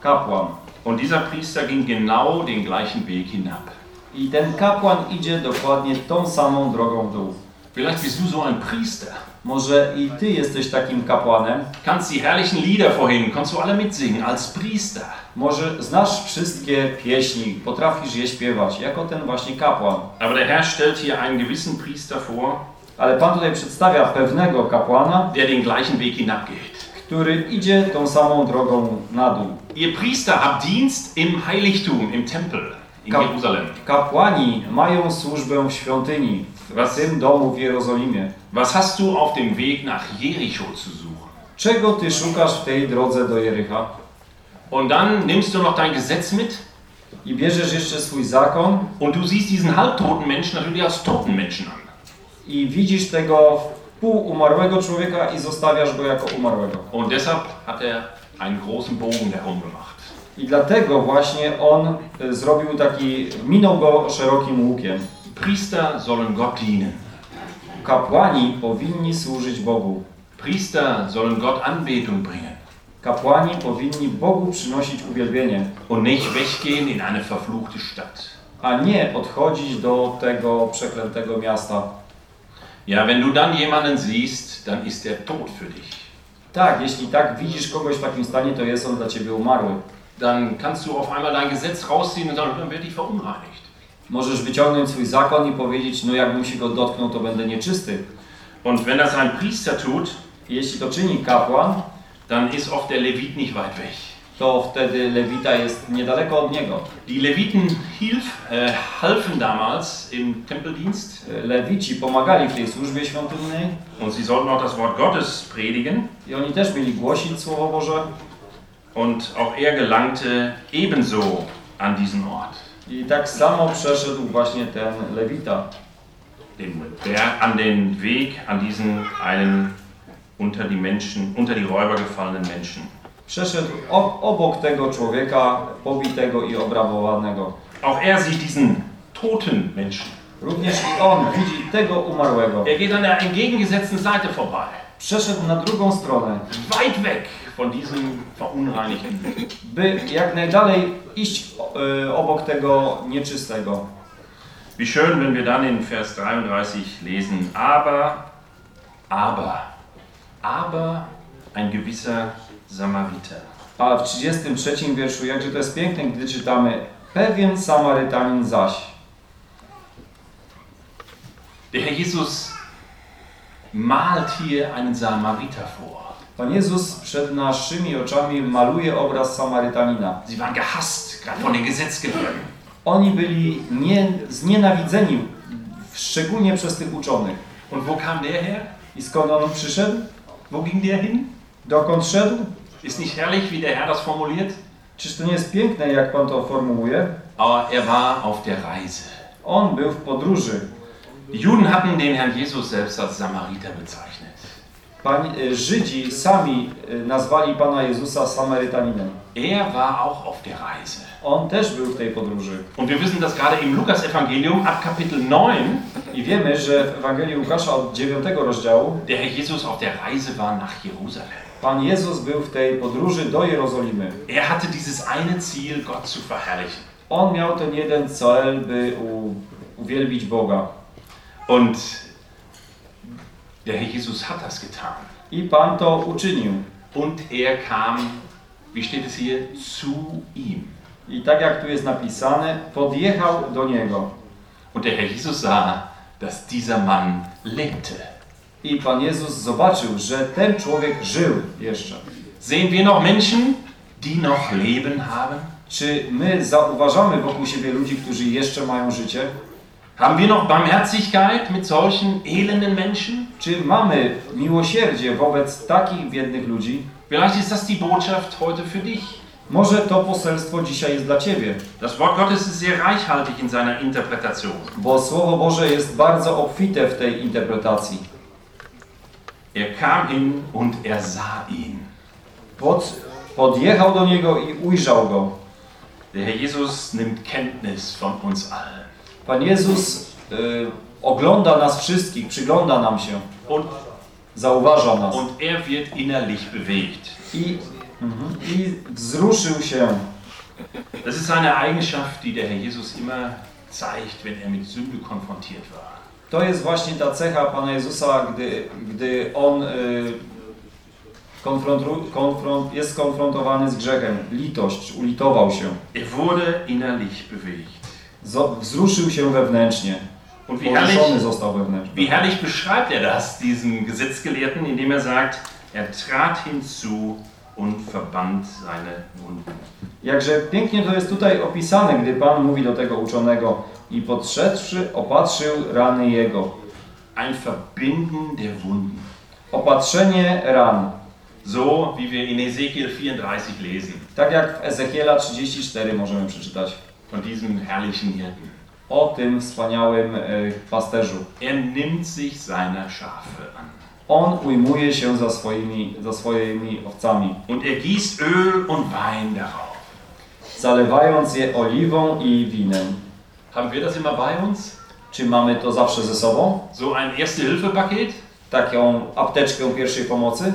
Kapłan. Und dieser Priester ging genau den gleichen Weg hinab. I ten kapłan idzie dokładnie tą samą drogą w dół. Vielleicht bist du so ein Priester. Może i ty jesteś takim kapłanem, Kannst die herrlichen Lieder vorhin, kannst du alle mitsingen als Priester. może znasz wszystkie pieśni, potrafisz je śpiewać, jako ten właśnie kapłan. Aber der Herr stellt hier einen gewissen Priester vor, Ale Pan tutaj przedstawia pewnego kapłana, der den gleichen Weg hinabgeht. który idzie tą samą drogą na dół. Ihr Priester habt Dienst im Heiligtum, im Tempel in Ka- Jerusalem. Kapłani mają służbę w świątyni, w tym domu w Jerozolimie. Was hast du auf dem Weg nach Jericho zu suchen? Czego ty szukasz w tej drodze do Jericha? Und dann nimmst du noch dein Gesetz mit I bierzesz jeszcze swój zakon und du siehst diesen halbtoten Menschen natürlich als toten Menschen an. i widzisz tego półumarłego człowieka i zostawiasz go jako umarłego. Und deshalb hat er einen großen Bogen darum gemacht. I dlatego właśnie on y, zrobił taki, minął go szerokim łukiem. Priester sollen Gott dienen. Kapłani powinni służyć Bogu. Priester sollen Gott Anbetung bringen Kapłani powinni Bogu przynosić uwielbienie, und nicht weggehen in eine verfluchte Stadt. a nie odchodzić do tego przeklętego miasta. Ja, wenn du dann jemanden siehst, dann ist er tot für dich. Tak, jeśli tak widzisz kogoś w takim stanie, to jest on dla ciebie umarły. Dann kannst du auf einmal dein Gesetz rausziehen und sagen, dann werde ich verunreinigt. Możesz wyciągnąć swój zakon i powiedzieć, no jakbym się go dotknął, to będę nieczysty. Und wenn das ein Priester tut, Jeśli to czyni kapłan, dann ist oft der Levit nicht weit weg. to wtedy Lewita jest niedaleko od niego. Die Leviten hilf, äh, halfen damals im Tempeldienst Lewici pomagali w tej służbie świątynnej und sie sollten auch das Wort Gottes predigen. i oni też mieli głosić Słowo Boże. Und auch er gelangte ebenso an diesen Ort, I tak samo przeszedł właśnie ten Lewita. den Berg, an den Weg, an diesen einen unter die Menschen, unter die Räuber gefallenen Menschen. Przeszedł obok tego człowieka pobitego i obrabowanego. Auch er sieht diesen toten Menschen. Również i on widzi tego umarłego. Er geht an der entgegengesetzten Seite vorbei, Przeszedł na drugą stronę, weit weg von diesem verunreinigten. by jak najdalej iść e, obok tego nieczystego. Wie schön, wenn wir dann in Vers 33 lesen, aber, aber, aber ein gewisser Samariter. A w 33 wierszu, jakże to jest piękne, gdy czytamy Pewien Samarytanin zaś. Der Herr Jesus malt hier einen Samariter vor. Pan Jezus przed naszymi oczami maluje obraz Samarytanina. Sie waren gehasst, gerade von den. Oni byli nie, znienawidzeni, szczególnie przez tych uczonych. Und wo kam der her? I skąd on przyszedł? Wo ging der hin? Dokąd szedł? Ist nicht herrlich, wie der Herr das formuliert? Czyż to nie jest piękne, jak Pan to formułuje? Aber er war auf der Reise. On był w podróży. Die Juden hatten den Herrn Jesus selbst als Samariter bezeichnet. Pan, y, Żydzi sami y, nazwali Pana Jezusa Samarytaninem. Er war auch auf der Reise. On też był w tej podróży. Und wir wissen das gerade im Lukas-Evangelium ab Kapitel 9, I wiemy, że w Ewangelii Łukasza od 9 rozdziału der Herr Jesus auf der Reise war nach Jerusalem. Pan Jezus był w tej podróży do Jerozolimy. Er hatte dieses eine Ziel, Gott zu verherrlichen. On miał ten jeden cel, by uwielbić Boga. Und der Herr Jesus hat das getan. I Pan to uczynił. Und er kam, wie steht es hier, zu ihm. I tak jak tu jest napisane, podjechał do niego. Und der Herr Jesus sah, dass dieser Mann lebte. I Pan Jezus zobaczył, że ten człowiek żył jeszcze. Sehen wir noch Menschen, die noch Leben haben? Czy my zauważamy wokół siebie ludzi, którzy jeszcze mają życie? Haben wir noch Barmherzigkeit mit solchen elenden Menschen? Czy mamy miłosierdzie wobec takich biednych ludzi? Vielleicht ist das die Botschaft heute für dich. Może to poselstwo dzisiaj jest dla Ciebie, Das Wort Gottes ist sehr reichhaltig in seiner Interpretation. bo Słowo Boże jest bardzo obfite w tej interpretacji. Er kam hin und er sah ihn. Pod, podjechał do niego i ujrzał go. Der Herr Jesus nimmt Kenntnis von uns allen. Pan Jezus y, ogląda nas wszystkich, przygląda nam się, Und, zauważa nas und er wird innerlich bewegt. i, mhm, i wzruszył się. Das ist eine Eigenschaft, die der Herr Jesus immer zeigt, wenn er mit Sünde konfrontiert war. To jest właśnie ta cecha Pana Jezusa, gdy, gdy On y, konfrontu, konfront, jest skonfrontowany z grzechem. Litość, ulitował się. Er wurde innerlich bewegt. Wzruszył się wewnętrznie. Und wie herrlich, wewnętrznie. wie herrlich beschreibt er das, diesen Gesetzgelehrten, indem er sagt, er trat hinzu und verband seine Wunden. Jakże pięknie to jest tutaj opisane, gdy Pan mówi do tego uczonego i podszedłszy, opatrzył rany jego. Ein Verbinden der Wunden. Opatrzenie ran. So wie wir in Ezekiel 34 lesen, Tak jak w Ezechiela 34 możemy przeczytać. von diesem herrlichen Hirten. O tym wspaniałym y, pasterzu. Er nimmt sich seiner Schafe an. On ujmuje się za swoimi, za swoimi owcami, Und er gießt Öl und Wein darauf. zalewając je oliwą i winem. Haben wir das immer bei uns? Czy mamy to zawsze ze sobą? So ein Erste-Hilfe-Paket? Taką apteczkę pierwszej pomocy?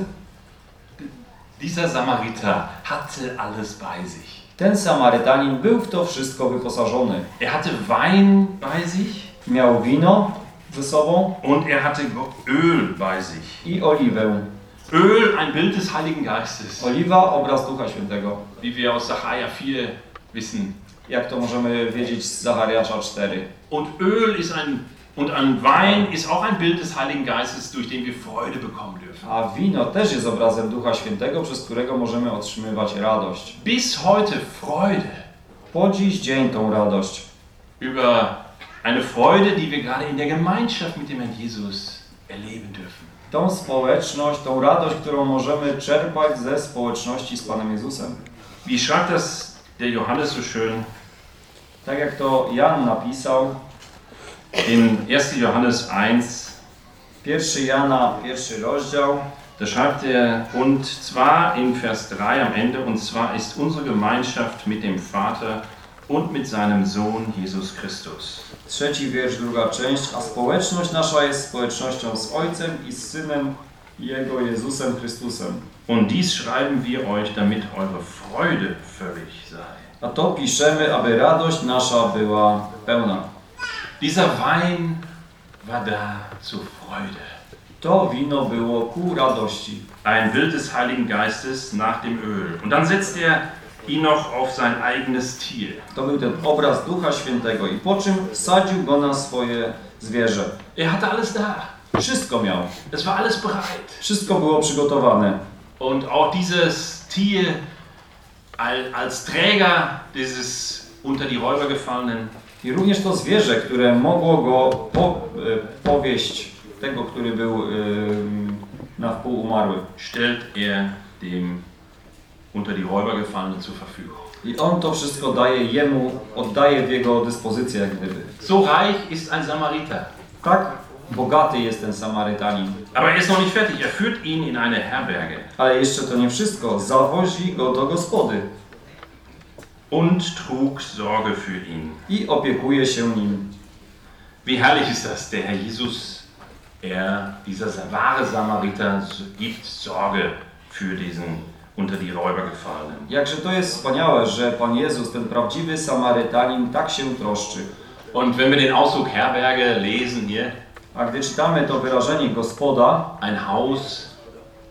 Dieser Samariter hatte alles bei sich. Ten Samarytanin był w to wszystko wyposażony. Er hatte Wein bei sich Miał wino ze sobą und er hatte Öl bei sich. i oliwę. Öl, ein Bild des Heiligen Geistes. Oliwa, obraz Ducha Świętego. Wie wir aus Sacharja 4 wissen. Jak to możemy wiedzieć z Zachariasza 4. Und Öl ist ein und ein Wein ist auch ein Bild des Heiligen Geistes, durch den wir Freude bekommen dürfen. A wino też jest obrazem Ducha Świętego, przez którego możemy otrzymywać radość. Bis heute Freude Po dziś dzień tą radość. über eine Freude, die wir gerade in der Gemeinschaft mit dem Herrn Jesus erleben dürfen. Tą społeczność, tą radość, którą możemy czerpać ze społeczności z Panem Jezusem. Wie schreibt das der Johannes so schön Tak jak to Jan napisał, in 1. Johannes 1? 1 Jana, pierwszy rozdział, Da schreibt er, und zwar in Vers 3 am Ende, und zwar ist unsere Gemeinschaft mit dem Vater und mit seinem Sohn Jesus Christus. trzeci wiersz, druga część, a społeczność nasza jest społecznością z Ojcem i z Synem Jego Jezusem Chrystusem. Und dies schreiben wir euch, damit eure Freude völlig sei. A to piszemy, aby radość nasza była pełna. Dieser Wein war da zur Freude. To wino było ku radości. Ein Bild des Heiligen Geistes nach dem Öl. Und dann setzt er ihn noch auf sein eigenes Tier. To był ten obraz Ducha Świętego i po czym wsadził go na swoje zwierzę. Er hatte alles da. Wszystko miał. Es war alles bereit. Wszystko było przygotowane. Und auch dieses Tier al- als Träger dieses unter die Räuber gefallenen, I również to zwierzę, które mogło go po, e, powieść tego, który był e, na wpół umarły. stellt er dem unter die Räuber gefallenen zur Verfügung. I on to wszystko daje jemu, oddaje w jego dyspozycję jak gdyby. So reich ist ein Samariter. Tak bogaty jest ten Samarytanin. Aber er ist noch nicht fertig. Er führt ihn in eine Herberge Ale jeszcze to nie wszystko. Zawozi go do gospody und trug Sorge für ihn. i opiekuje się nim. Wie herrlich ist das, der Herr Jesus, er, dieser wahre Samariter, gibt Sorge für diesen unter die Räuber gefallenen. Jakże to jest wspaniałe, że Pan Jezus, ten prawdziwy Samarytanin, tak się troszczy. Und wenn wir den Ausdruck Herberge lesen hier, A gdy czytamy to wyrażenie gospoda, ein Haus,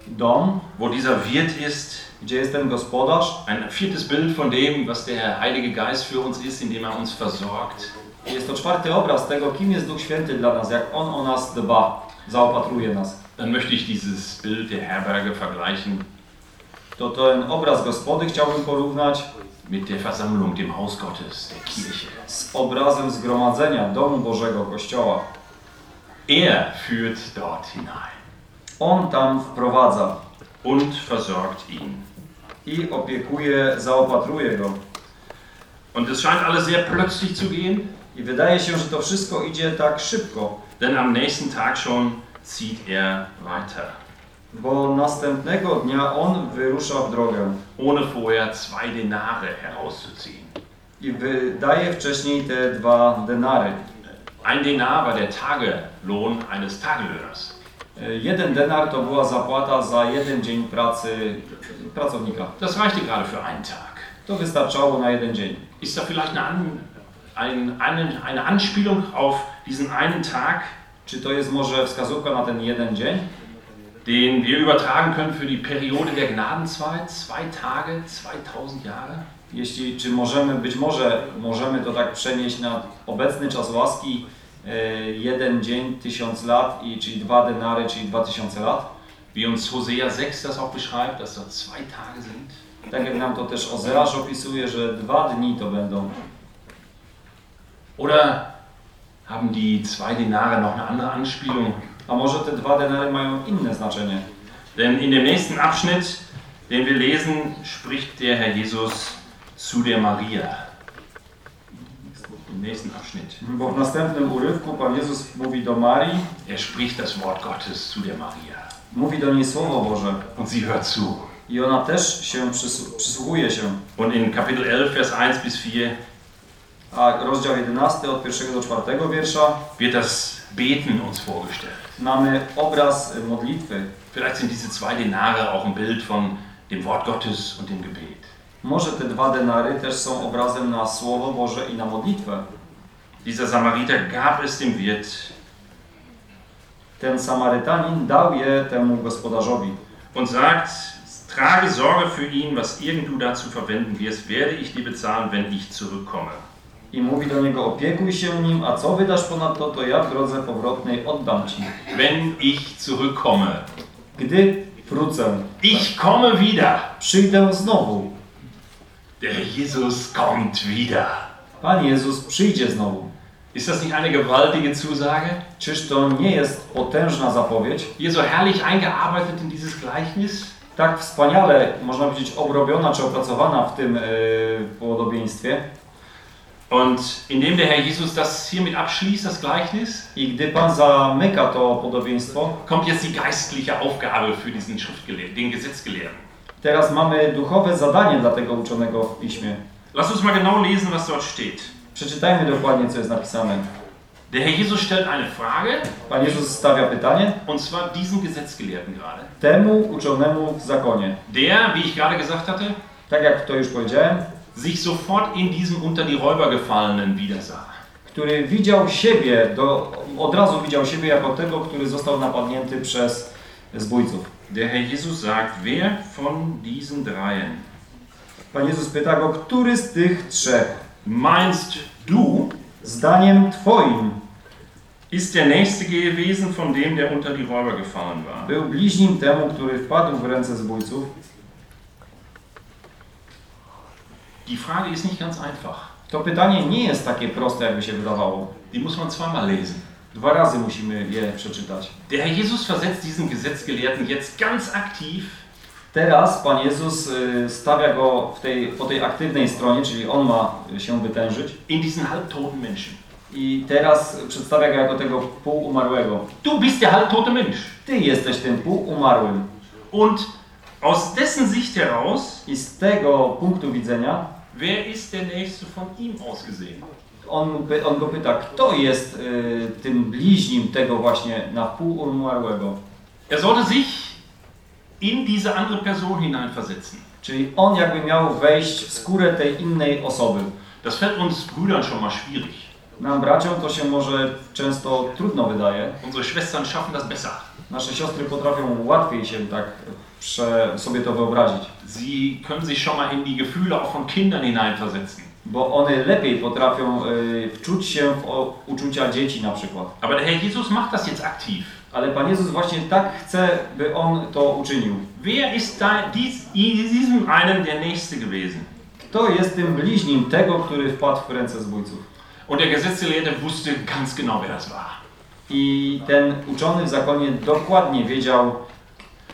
dom, wo dieser Wirt ist, gdzie gospodarz, ein viertes Bild von dem, was der Heilige Geist für uns ist, indem er uns versorgt. jest to czwarty obraz tego, kim jest Duch Święty dla nas, jak On o nas dba, zaopatruje nas. Dann möchte ich dieses Bild der Herberge vergleichen To ten obraz gospody chciałbym porównać mit der Versammlung, dem Haus Gottes, der Kirche. z obrazem zgromadzenia domu Bożego, Kościoła. Er führt dort hinein On tam wprowadza und versorgt ihn. I opiekuje, zaopatruje go. Und es scheint alles sehr plötzlich zu gehen, I wydaje się, że to wszystko idzie tak szybko, denn am nächsten Tag schon zieht er weiter, bo następnego dnia on wyrusza w drogę ohne vorher zwei Denare herauszuziehen. i wydaje wcześniej te dwa denary. Ein Denar war der Tagelohn eines Tagelöhners. E, Jeden denar to była zapłata za jeden dzień pracy pracownika. Das reichte gerade für einen Tag. To wystarczało na jeden dzień. Ist da vielleicht eine, An, ein, eine, eine Anspielung auf diesen einen Tag, Czy to jest może wskazówka na ten jeden dzień? den wir übertragen können für die Periode der Gnadenzeit? Zwei Tage, 2000 Jahre? Jeśli, czy możemy, być może możemy to tak przenieść na obecny czas łaski, jeden dzień, tysiąc lat, i, czyli dwa denary, czyli dwa tysiące lat. Wie uns Hosea 6 das auch beschreibt, dass dort zwei Tage sind. Tak jak nam to też Ozeasz opisuje, że dwa dni to będą. Oder haben die zwei Denare noch eine andere Anspielung? A może te dwa denary mają inne znaczenie? Denn in dem nächsten Abschnitt, den wir lesen, spricht der Herr Jesus zu der Maria. Im nächsten Abschnitt. Bo w następnym urywku Pan Jezus mówi do Marii, Er spricht das Wort Gottes zu der Maria. mówi do niej Słowo Boże Und sie hört zu. i ona też się przysłu- przysłuchuje się. Und in Kapitel 11, Vers 1 bis 4 A rozdział 11 od pierwszego do czwartego wiersza wird das Beten uns vorgestellt. mamy obraz modlitwy. Vielleicht sind diese zwei Denare auch ein Bild von dem Wort Gottes und dem Gebet. Może te dwa denary też są obrazem na Słowo Boże i na modlitwę. Dieser Samariter gab es dem Wirt Ten Samarytanin dał je temu gospodarzowi und sagt, trage Sorge für ihn, was irgend du dazu verwenden wirst, werde ich dir bezahlen, wenn ich zurückkomme. i mówi do niego opiekuj się nim, a co wydasz ponadto, to ja w drodze powrotnej oddam ci. Wenn ich zurückkomme. Gdy wrócę, Ich komme wieder. przyjdę znowu. Der Jesus kommt wieder. Pan Jezus przyjdzie znowu. Ist das nicht eine gewaltige Zusage? Czyż to nie jest potężna zapowiedź? Hier so herrlich eingearbeitet in dieses Gleichnis. Tak wspaniale, można powiedzieć, obrobiona czy opracowana w tym yy, podobieństwie. Und indem der Herr Jesus das hiermit abschließt, das Gleichnis, I gdy Pan zamyka to podobieństwo, kommt jetzt die geistliche Aufgabe für diesen Schriftgelehrten, den Gesetzgelehrten. Teraz mamy duchowe zadanie dla tego uczonego w piśmie. Lass uns mal genau lesen, was dort steht. Przeczytajmy dokładnie, co jest napisane. Der Herr Jesus stellt eine Frage, Pan Jezus stawia pytanie und zwar diesen Gesetzgelehrten gerade. temu uczonemu w zakonie. Der, wie ich gerade gesagt hatte, Tak jak to już powiedziałem, sich sofort in diesem unter die Räuber gefallenen wiedersah. który widział siebie, do, od razu widział siebie jako tego, który został napadnięty przez zbójców. Der Herr Jesus sagt, wer von diesen dreien Pan Jezus pyta go, który z tych trzech, meinst du, zdaniem Twoim, ist der Nächste gewesen von dem, der unter die Räuber gefallen war? był bliźnim temu, który wpadł w ręce zbójców? Die Frage ist nicht ganz einfach. To pytanie nie jest takie proste, jakby się wydawało. Die muss man zweimal lesen. Dwa razy musimy je przeczytać. Der Herr Jesus versetzt diesen Gesetzgelehrten jetzt ganz aktiv Teraz Pan Jezus y, stawia go w tej, po tej aktywnej stronie, czyli on ma się wytężyć. in diesen halbtoten Menschen. I teraz przedstawia go jako tego półumarłego. Du bist der halbtote Mensch. Ty jesteś tym półumarłym. Und aus dessen Sicht heraus, I z tego punktu widzenia wer ist der Nächste von ihm aus gesehen? On, on go pyta, kto jest y, tym bliźnim tego właśnie na półumarłego. Er sollte sich in diese andere Person hineinversetzen. Czyli on jakby miał wejść w skórę tej innej osoby. Das fällt uns Brüdern schon mal schwierig. Nam braciom to się może często trudno wydaje. Unsere Schwestern schaffen das besser. Nasze siostry potrafią łatwiej się tak prze, sobie to wyobrazić, Sie können sich schon mal in die Gefühle auch von Kindern hineinversetzen. Bo one lepiej potrafią y, wczuć się w o, uczucia dzieci na przykład. Aber der Herr Jesus macht das jetzt aktiv. Ale Pan Jezus właśnie tak chce, by On to uczynił. Wer ist da dies, diesem einen der Nächste gewesen? Kto jest tym bliźnim tego, który wpadł w ręce zbójców? Und der Gesetzgelehrte wusste ganz genau, wer das war. I ten uczony w zakonie dokładnie wiedział,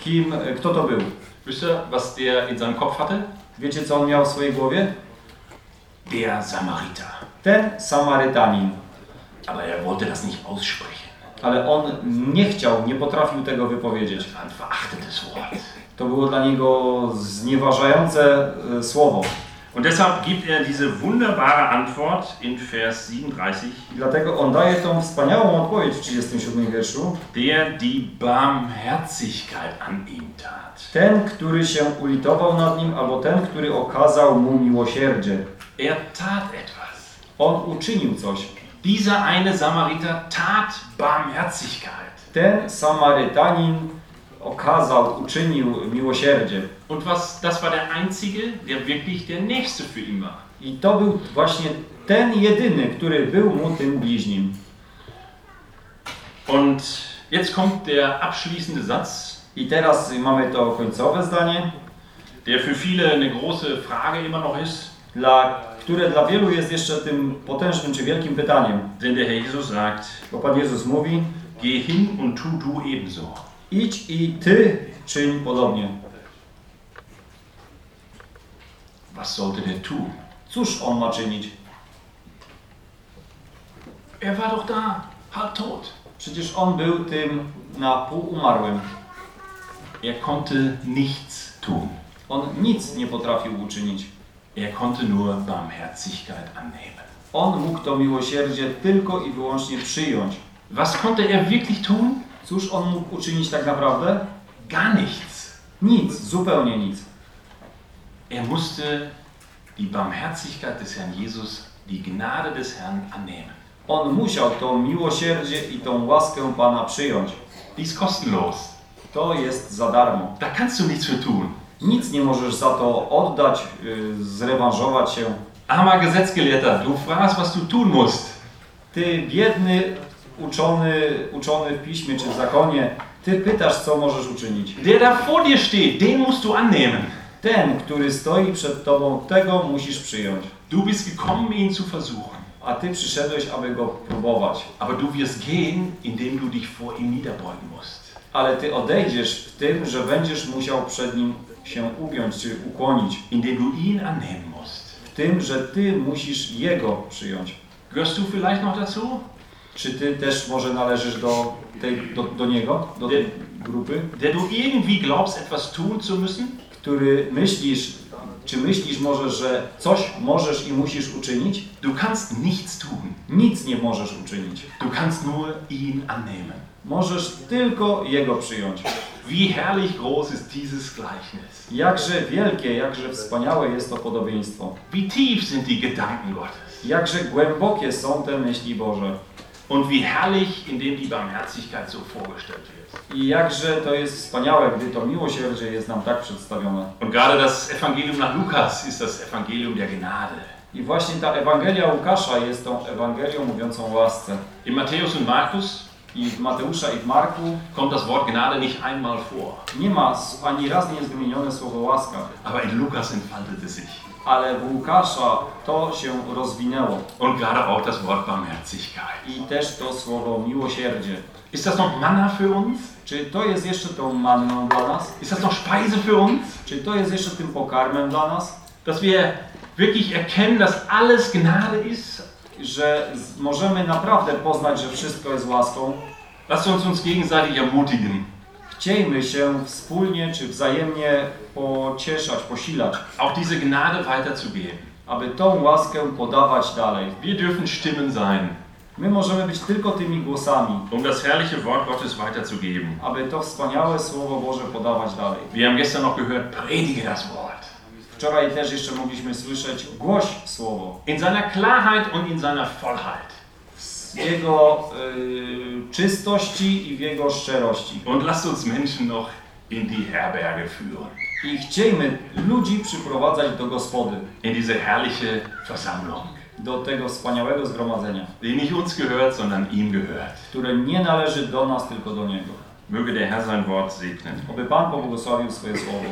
kim, kto to był. Wisst ihr, was der in seinem Kopf hatte? Wiecie, co on miał w swojej głowie? Der Samariter. Ten Samarytanin. Aber er wollte das nicht aussprechen. Ale on nie chciał, nie potrafił tego wypowiedzieć. Ein verachtetes Wort. To było dla niego znieważające e, słowo. Und deshalb gibt er diese wunderbare Antwort in Vers 37, I dlatego on daje tą wspaniałą odpowiedź w 37 wierszu. der die Barmherzigkeit an ihm tat. Ten, który się ulitował nad nim, albo ten, który okazał mu miłosierdzie. Er tat etwas. On uczynił coś. Dieser eine Samariter tat Barmherzigkeit. Ten Samarytanin okazał, uczynił miłosierdzie. Und was, das war der Einzige, der wirklich der Nächste für ihn war. I to był właśnie ten jedyny, który był mu tym bliźnim. Und jetzt kommt der abschließende Satz, I teraz mamy to końcowe zdanie, der für viele eine große Frage immer noch ist. dla, które dla wielu jest jeszcze tym potężnym czy wielkim pytaniem. Denn der Herr Jesus sagt, Bo Pan Jezus mówi, geh hin und tu du ebenso. idź i ty czyń podobnie. Was sollte der tun? Cóż on ma czynić? Er war doch da, halb tot. Przecież on był tym na pół umarłym. Er konnte nichts tun. On nic nie potrafił uczynić. Er konnte nur Barmherzigkeit annehmen. On mógł to miłosierdzie tylko i wyłącznie przyjąć. Was konnte er wirklich tun? Cóż on mógł uczynić tak naprawdę? Gar nichts. Nic, zupełnie nic. Er musste die Barmherzigkeit des Herrn Jesus, die Gnade des Herrn annehmen. On musiał to miłosierdzie i tą łaskę Pana przyjąć. Die ist kostenlos. To jest za darmo. Da kannst du nichts für tun. Nic nie możesz za to oddać, yy, zrewanżować się. Armer Gesetzgelehrter, du fragst, was du tun musst. Ty biedny uczony, uczony w piśmie czy w zakonie, ty pytasz, co możesz uczynić. Der da vor dir steht, den musst du annehmen. Ten, który stoi przed tobą, tego musisz przyjąć. Du bist gekommen, ihn zu versuchen. A ty przyszedłeś, aby go próbować. Aber du wirst gehen, indem du dich vor ihm niederbeugen musst. Ale ty odejdziesz w tym, że będziesz musiał przed nim się ugiąć czy ukłonić. Indem du ihn annehmen musst. W tym, że ty musisz jego przyjąć. Gehörst du vielleicht noch dazu? Czy ty też może należysz do, tej, do, do niego, do tej grupy, Der du irgendwie glaubst, etwas tun zu müssen? który myślisz, czy myślisz może, że coś możesz i musisz uczynić? Du kannst nichts tun. Nic nie możesz uczynić. Du kannst nur ihn annehmen. Możesz tylko jego przyjąć. Wie herrlich groß ist dieses Gleichnis. Jakże wielkie, jakże wspaniałe jest to podobieństwo. Wie tief sind die Gedanken Gottes. Jakże głębokie są te myśli Boże. Und wie herrlich, indem die Barmherzigkeit so vorgestellt wird. I jakże to jest wspaniałe, gdy to miłosierdzie jest nam tak przedstawione. Und gerade das Evangelium nach Lukas ist das Evangelium der Gnade. I właśnie ta Ewangelia Łukasza jest tą Ewangelią mówiącą o łasce. In Matthäus und Markus I w Mateusza i w Marku kommt das Wort Gnade nicht einmal vor. nie ma ani raz nie jest wymienione słowo łaska, Aber in Lukas entfaltet es sich. ale w Łukasza to się rozwinęło. Und gerade auch das Wort Barmherzigkeit. I też to słowo miłosierdzie. Ist das noch Manna für uns? Czy to jest jeszcze tą manną dla nas? Ist das noch Speise für uns? Czy to jest jeszcze tym pokarmem dla nas? Dass wir wirklich erkennen, dass alles Gnade ist? Że możemy naprawdę poznać, że wszystko jest łaską? Lasst uns uns gegenseitig ermutigen. Chciejmy się wspólnie czy wzajemnie pocieszać, posilać, auch diese Gnade weiterzugeben. aby tą łaskę podawać dalej. Wir dürfen Stimmen sein, My możemy być tylko tymi głosami, um das herrliche Wort Gottes weiterzugeben. aby to wspaniałe Słowo Boże podawać dalej. Wir haben gestern noch gehört, predige das Wort. Wczoraj też jeszcze mogliśmy słyszeć głoś Słowo In seiner Klarheit und in seiner Vollheit. w Jego y, czystości i w Jego szczerości. Und lasst uns Menschen noch in die Herberge führen, I chciejmy ludzi przyprowadzać do gospody, in diese herrliche Versammlung, do tego wspaniałego zgromadzenia, die nicht uns gehört, sondern ihm gehört. które nie należy do nas, tylko do Niego. Möge der Herr sein Wort segnen. Oby Pan pobłogosławił swoje słowo.